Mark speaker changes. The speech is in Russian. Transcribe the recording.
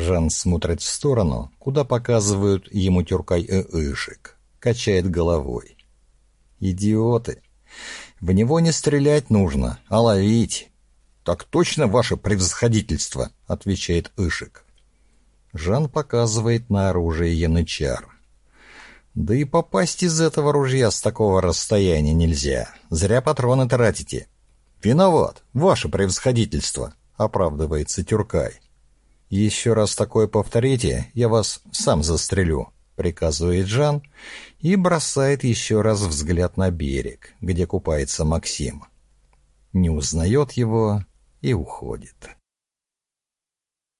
Speaker 1: Жан смотрит в сторону, куда показывают ему Тюркай и Ишик. Качает головой. «Идиоты! В него не стрелять нужно, а ловить!» «Так точно, ваше превосходительство!» — отвечает Ишик. Жан показывает на оружие янычар. «Да и попасть из этого ружья с такого расстояния нельзя. Зря патроны тратите». «Виноват, ваше превосходительство!» — оправдывается Тюркай. «Еще раз такое повторите, я вас сам застрелю», — приказывает Жан и бросает еще раз взгляд на берег, где купается Максим. Не узнает его и уходит.